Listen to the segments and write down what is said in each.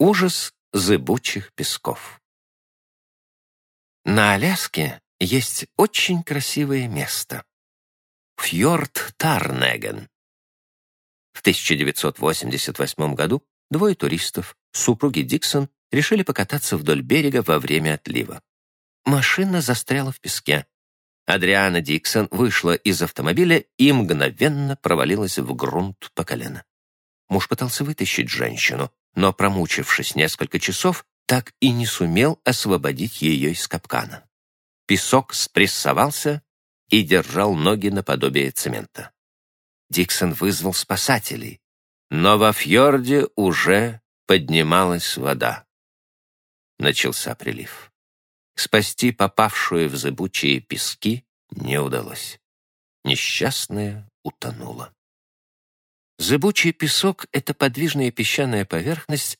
Ужас зыбучих песков. На Аляске есть очень красивое место. Фьорд Тарнеген. В 1988 году двое туристов, супруги Диксон, решили покататься вдоль берега во время отлива. Машина застряла в песке. Адриана Диксон вышла из автомобиля и мгновенно провалилась в грунт по колено. Муж пытался вытащить женщину, но, промучившись несколько часов, так и не сумел освободить ее из капкана. Песок спрессовался и держал ноги наподобие цемента. Диксон вызвал спасателей, но во фьорде уже поднималась вода. Начался прилив. Спасти попавшую в зыбучие пески не удалось. Несчастная утонула. Зыбучий песок — это подвижная песчаная поверхность,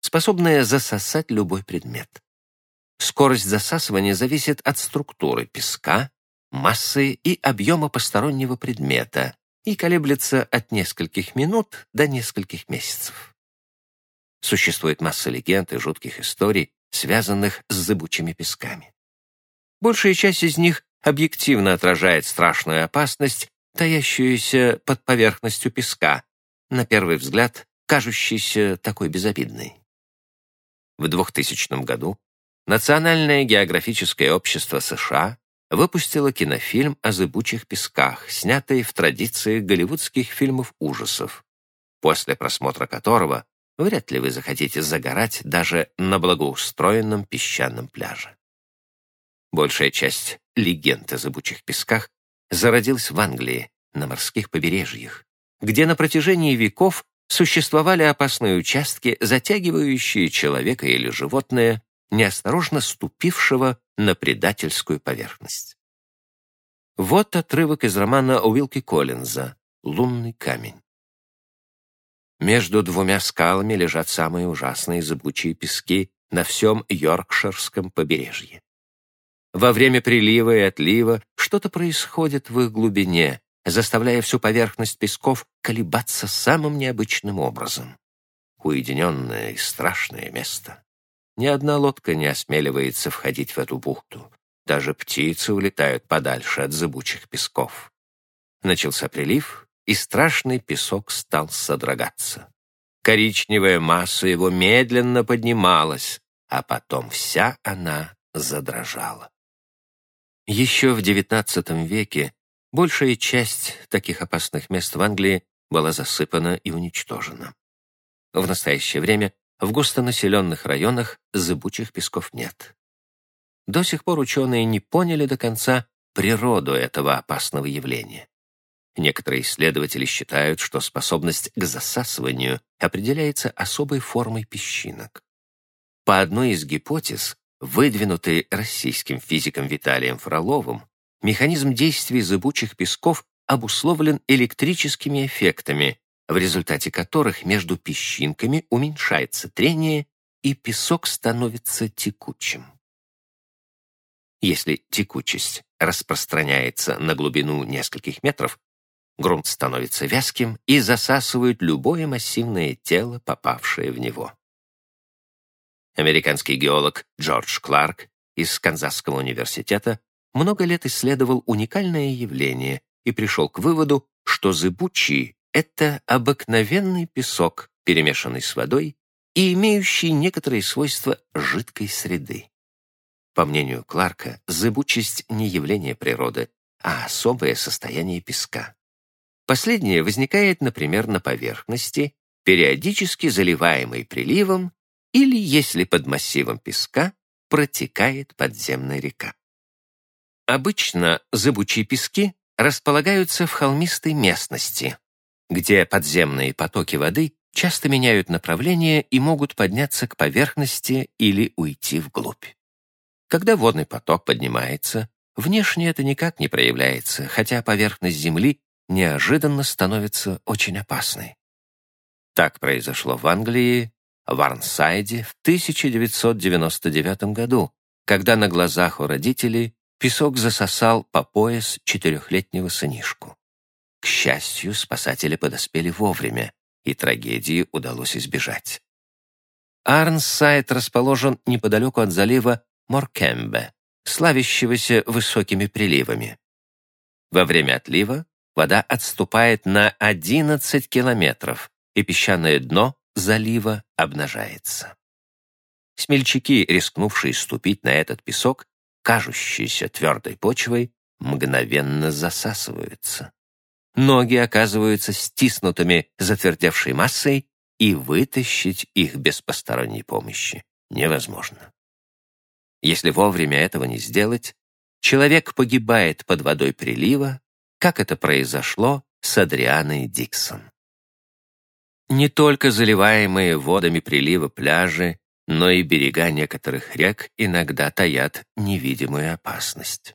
способная засосать любой предмет. Скорость засасывания зависит от структуры песка, массы и объема постороннего предмета и колеблется от нескольких минут до нескольких месяцев. Существует масса легенд и жутких историй, связанных с зыбучими песками. Большая часть из них объективно отражает страшную опасность, таящуюся под поверхностью песка, на первый взгляд кажущейся такой безобидной. В 2000 году Национальное географическое общество США выпустило кинофильм о зыбучих песках, снятый в традиции голливудских фильмов ужасов, после просмотра которого вряд ли вы захотите загорать даже на благоустроенном песчаном пляже. Большая часть легенд о зыбучих песках зародилась в Англии, на морских побережьях, где на протяжении веков существовали опасные участки, затягивающие человека или животное, неосторожно ступившего на предательскую поверхность. Вот отрывок из романа Уилки Коллинза «Лунный камень». Между двумя скалами лежат самые ужасные зыбучие пески на всем Йоркширском побережье. Во время прилива и отлива что-то происходит в их глубине, заставляя всю поверхность песков колебаться самым необычным образом. Уединенное и страшное место. Ни одна лодка не осмеливается входить в эту бухту. Даже птицы улетают подальше от зыбучих песков. Начался прилив, и страшный песок стал содрогаться. Коричневая масса его медленно поднималась, а потом вся она задрожала. Еще в XIX веке большая часть таких опасных мест в Англии была засыпана и уничтожена. В настоящее время в густонаселенных районах зыбучих песков нет. До сих пор ученые не поняли до конца природу этого опасного явления. Некоторые исследователи считают, что способность к засасыванию определяется особой формой песчинок. По одной из гипотез, выдвинутой российским физиком Виталием Фроловым, механизм действия зыбучих песков обусловлен электрическими эффектами, в результате которых между песчинками уменьшается трение и песок становится текучим. Если текучесть распространяется на глубину нескольких метров, грунт становится вязким и засасывает любое массивное тело, попавшее в него. Американский геолог Джордж Кларк из Канзасского университета много лет исследовал уникальное явление и пришел к выводу, что зыбучий — это обыкновенный песок, перемешанный с водой и имеющий некоторые свойства жидкой среды. По мнению Кларка, зыбучесть не явление природы, а особое состояние песка. Последнее возникает, например, на поверхности, периодически заливаемой приливом или, если под массивом песка, протекает подземная река. Обычно зыбучие пески располагаются в холмистой местности, где подземные потоки воды часто меняют направление и могут подняться к поверхности или уйти вглубь. Когда водный поток поднимается, внешне это никак не проявляется, хотя поверхность Земли неожиданно становится очень опасной. Так произошло в Англии, в Арнсайде в 1999 году, когда на глазах у родителей Песок засосал по пояс четырехлетнего сынишку. К счастью, спасатели подоспели вовремя, и трагедии удалось избежать. Арнсайд расположен неподалеку от залива Моркембе, славящегося высокими приливами. Во время отлива вода отступает на 11 километров, и песчаное дно залива обнажается. Смельчаки, рискнувшие ступить на этот песок, кажущийся твердой почвой, мгновенно засасываются. Ноги оказываются стиснутыми затвердевшей массой, и вытащить их без посторонней помощи невозможно. Если вовремя этого не сделать, человек погибает под водой прилива, как это произошло с Адрианой Диксон. Не только заливаемые водами прилива пляжи, но и берега некоторых рек иногда таят невидимую опасность.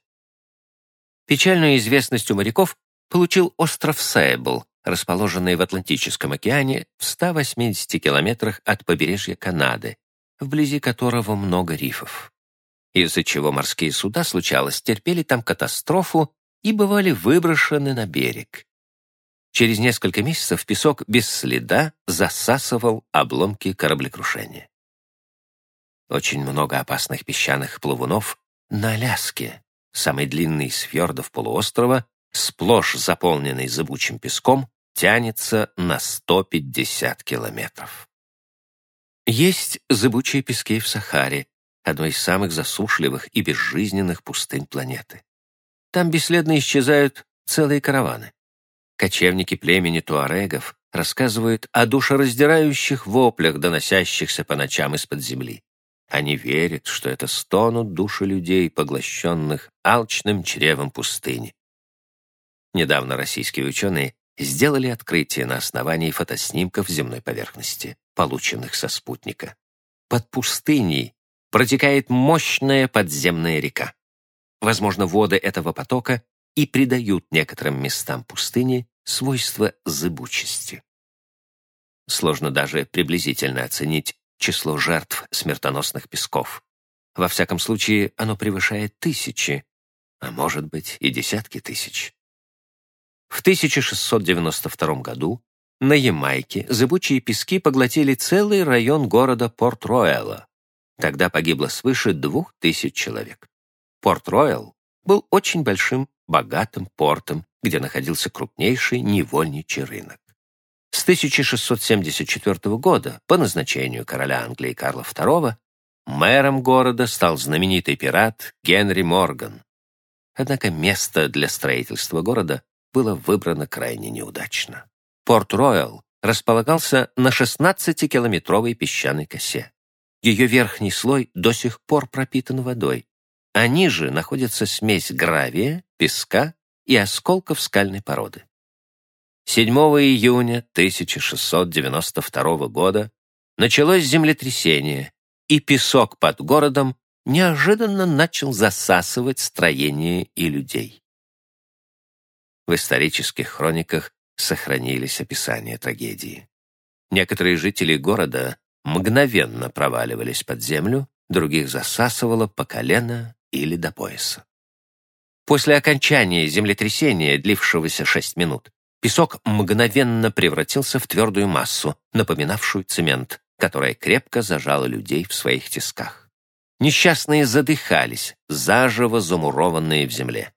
Печальную известность у моряков получил остров Сейбл, расположенный в Атлантическом океане в 180 километрах от побережья Канады, вблизи которого много рифов. Из-за чего морские суда, случалось, терпели там катастрофу и бывали выброшены на берег. Через несколько месяцев песок без следа засасывал обломки кораблекрушения. Очень много опасных песчаных плавунов на Аляске, самый длинный из фьордов полуострова, сплошь заполненный зыбучим песком, тянется на 150 километров. Есть зыбучие пески в Сахаре, одной из самых засушливых и безжизненных пустынь планеты. Там бесследно исчезают целые караваны. Кочевники племени туарегов рассказывают о душераздирающих воплях, доносящихся по ночам из-под земли. Они верят, что это стонут души людей, поглощенных алчным чревом пустыни. Недавно российские ученые сделали открытие на основании фотоснимков земной поверхности, полученных со спутника. Под пустыней протекает мощная подземная река. Возможно, воды этого потока и придают некоторым местам пустыни свойства зыбучести. Сложно даже приблизительно оценить число жертв смертоносных песков. Во всяком случае, оно превышает тысячи, а может быть и десятки тысяч. В 1692 году на Ямайке зыбучие пески поглотили целый район города Порт-Рояла. Тогда погибло свыше двух тысяч человек. Порт-Роял был очень большим, богатым портом, где находился крупнейший невольничий рынок. С 1674 года, по назначению короля Англии Карла II, мэром города стал знаменитый пират Генри Морган. Однако место для строительства города было выбрано крайне неудачно. Порт-Роял располагался на 16-километровой песчаной косе. Ее верхний слой до сих пор пропитан водой, а ниже находится смесь гравия, песка и осколков скальной породы. 7 июня 1692 года началось землетрясение, и песок под городом неожиданно начал засасывать строение и людей. В исторических хрониках сохранились описания трагедии. Некоторые жители города мгновенно проваливались под землю, других засасывало по колено или до пояса. После окончания землетрясения, длившегося 6 минут, песок мгновенно превратился в твердую массу, напоминавшую цемент, которая крепко зажала людей в своих тисках. Несчастные задыхались, заживо замурованные в земле.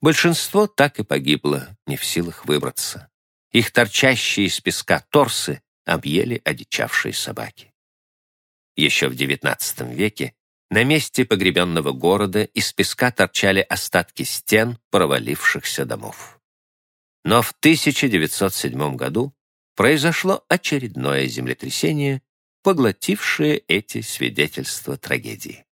Большинство так и погибло, не в силах выбраться. Их торчащие из песка торсы объели одичавшие собаки. Еще в XIX веке на месте погребенного города из песка торчали остатки стен провалившихся домов. Но в 1907 году произошло очередное землетрясение, поглотившее эти свидетельства трагедии.